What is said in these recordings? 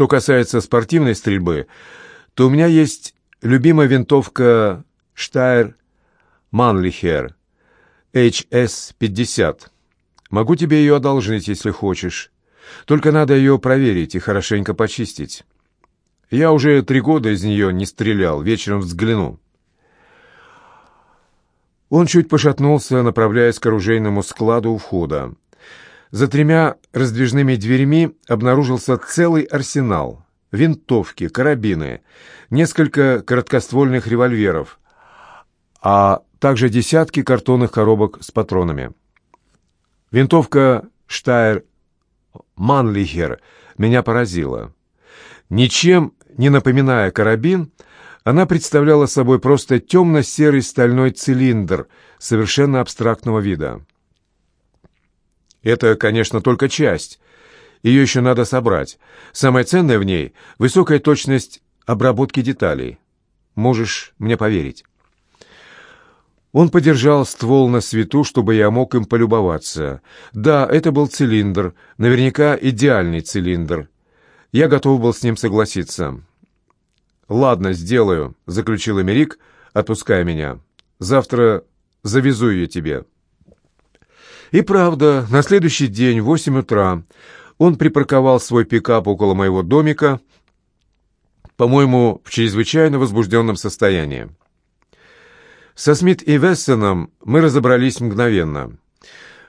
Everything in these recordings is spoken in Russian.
Что касается спортивной стрельбы, то у меня есть любимая винтовка Штайр Манлихер HS-50. Могу тебе ее одолжить, если хочешь. Только надо ее проверить и хорошенько почистить. Я уже три года из нее не стрелял, вечером взгляну. Он чуть пошатнулся, направляясь к оружейному складу у входа. За тремя раздвижными дверьми обнаружился целый арсенал. Винтовки, карабины, несколько короткоствольных револьверов, а также десятки картонных коробок с патронами. Винтовка «Штайр Манлихер» меня поразила. Ничем не напоминая карабин, она представляла собой просто темно-серый стальной цилиндр совершенно абстрактного вида. Это, конечно, только часть. Ее еще надо собрать. Самое ценное в ней — высокая точность обработки деталей. Можешь мне поверить. Он подержал ствол на свету, чтобы я мог им полюбоваться. Да, это был цилиндр, наверняка идеальный цилиндр. Я готов был с ним согласиться. «Ладно, сделаю», — заключил Эмерик, отпуская меня. «Завтра завезу ее тебе». И правда, на следующий день в восемь утра он припарковал свой пикап около моего домика, по-моему, в чрезвычайно возбужденном состоянии. Со Смит и Вессоном мы разобрались мгновенно.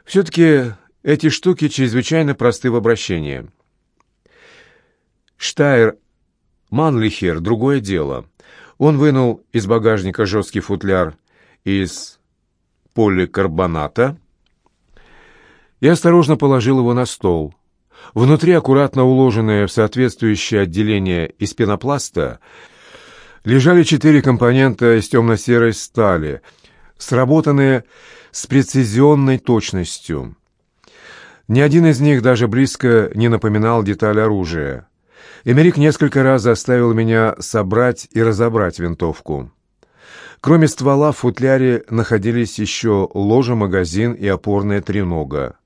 Все-таки эти штуки чрезвычайно просты в обращении. Штайр Манлихер — другое дело. Он вынул из багажника жесткий футляр из поликарбоната и осторожно положил его на стол. Внутри, аккуратно уложенное в соответствующее отделение из пенопласта, лежали четыре компонента из темно-серой стали, сработанные с прецизионной точностью. Ни один из них даже близко не напоминал деталь оружия. Эмерик несколько раз заставил меня собрать и разобрать винтовку. Кроме ствола в футляре находились еще ложа, магазин и опорная тренога.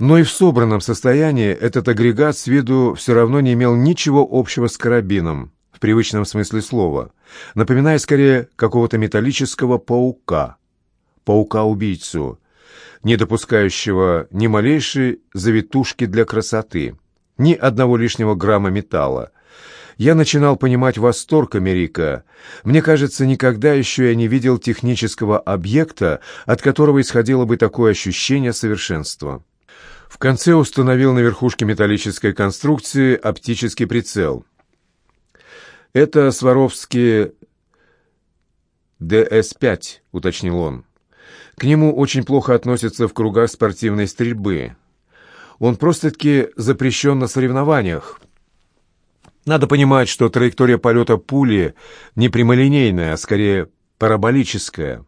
Но и в собранном состоянии этот агрегат с виду все равно не имел ничего общего с карабином, в привычном смысле слова, напоминая скорее какого-то металлического паука, паука-убийцу, не допускающего ни малейшей завитушки для красоты, ни одного лишнего грамма металла. Я начинал понимать восторг Америка. Мне кажется, никогда еще я не видел технического объекта, от которого исходило бы такое ощущение совершенства. В конце установил на верхушке металлической конструкции оптический прицел. «Это Сваровский ДС-5», — уточнил он. «К нему очень плохо относятся в кругах спортивной стрельбы. Он просто-таки запрещен на соревнованиях. Надо понимать, что траектория полета пули не прямолинейная, а скорее параболическая.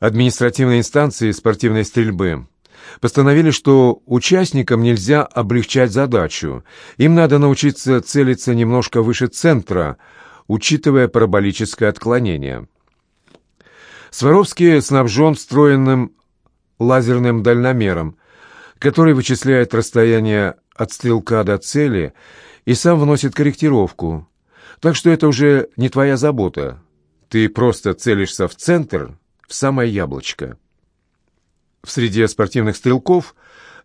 Административные инстанции спортивной стрельбы постановили, что участникам нельзя облегчать задачу. Им надо научиться целиться немножко выше центра, учитывая параболическое отклонение. Сваровский снабжен встроенным лазерным дальномером, который вычисляет расстояние от стрелка до цели и сам вносит корректировку. Так что это уже не твоя забота. Ты просто целишься в центр, в самое яблочко. В среде спортивных стрелков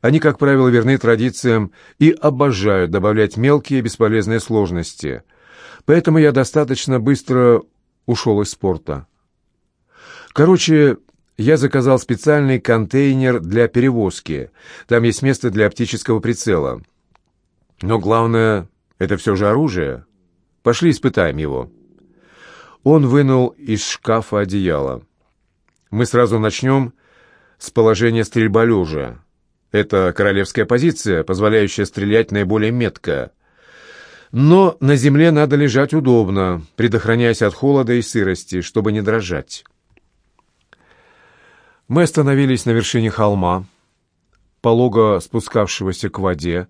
они, как правило, верны традициям и обожают добавлять мелкие бесполезные сложности. Поэтому я достаточно быстро ушел из спорта. Короче, я заказал специальный контейнер для перевозки. Там есть место для оптического прицела. Но главное, это все же оружие. Пошли испытаем его. Он вынул из шкафа одеяло. Мы сразу начнем с положения стрельба лежа. Это королевская позиция, позволяющая стрелять наиболее метко. Но на земле надо лежать удобно, предохраняясь от холода и сырости, чтобы не дрожать. Мы остановились на вершине холма, полого спускавшегося к воде.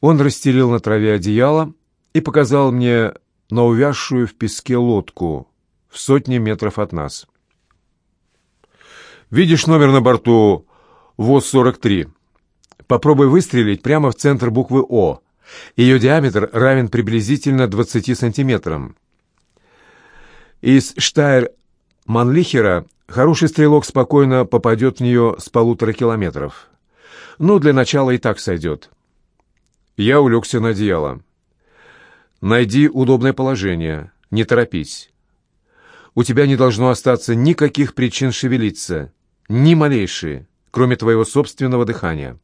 Он расстелил на траве одеяло и показал мне на увязшую в песке лодку в сотне метров от нас. Видишь номер на борту ВОЗ-43? Попробуй выстрелить прямо в центр буквы «О». Ее диаметр равен приблизительно 20 сантиметрам. Из Штайр-Манлихера хороший стрелок спокойно попадет в нее с полутора километров. Ну, для начала и так сойдет. Я улегся на одеяло. Найди удобное положение, не торопись. У тебя не должно остаться никаких причин шевелиться, ни малейшие, кроме твоего собственного дыхания.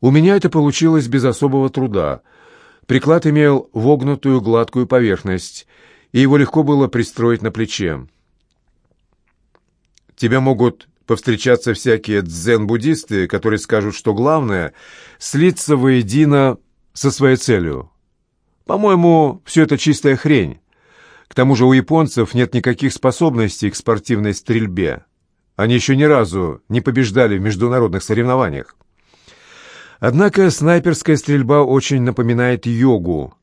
У меня это получилось без особого труда. Приклад имел вогнутую гладкую поверхность, и его легко было пристроить на плече. Тебе могут повстречаться всякие дзен-буддисты, которые скажут, что главное — слиться воедино со своей целью. По-моему, все это чистая хрень. К тому же у японцев нет никаких способностей к спортивной стрельбе. Они еще ни разу не побеждали в международных соревнованиях. Однако снайперская стрельба очень напоминает йогу.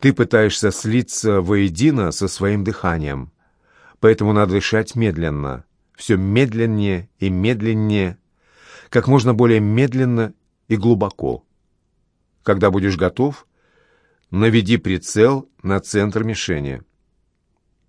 Ты пытаешься слиться воедино со своим дыханием, поэтому надо дышать медленно, все медленнее и медленнее, как можно более медленно и глубоко. Когда будешь готов — наведи прицел на центр мишени.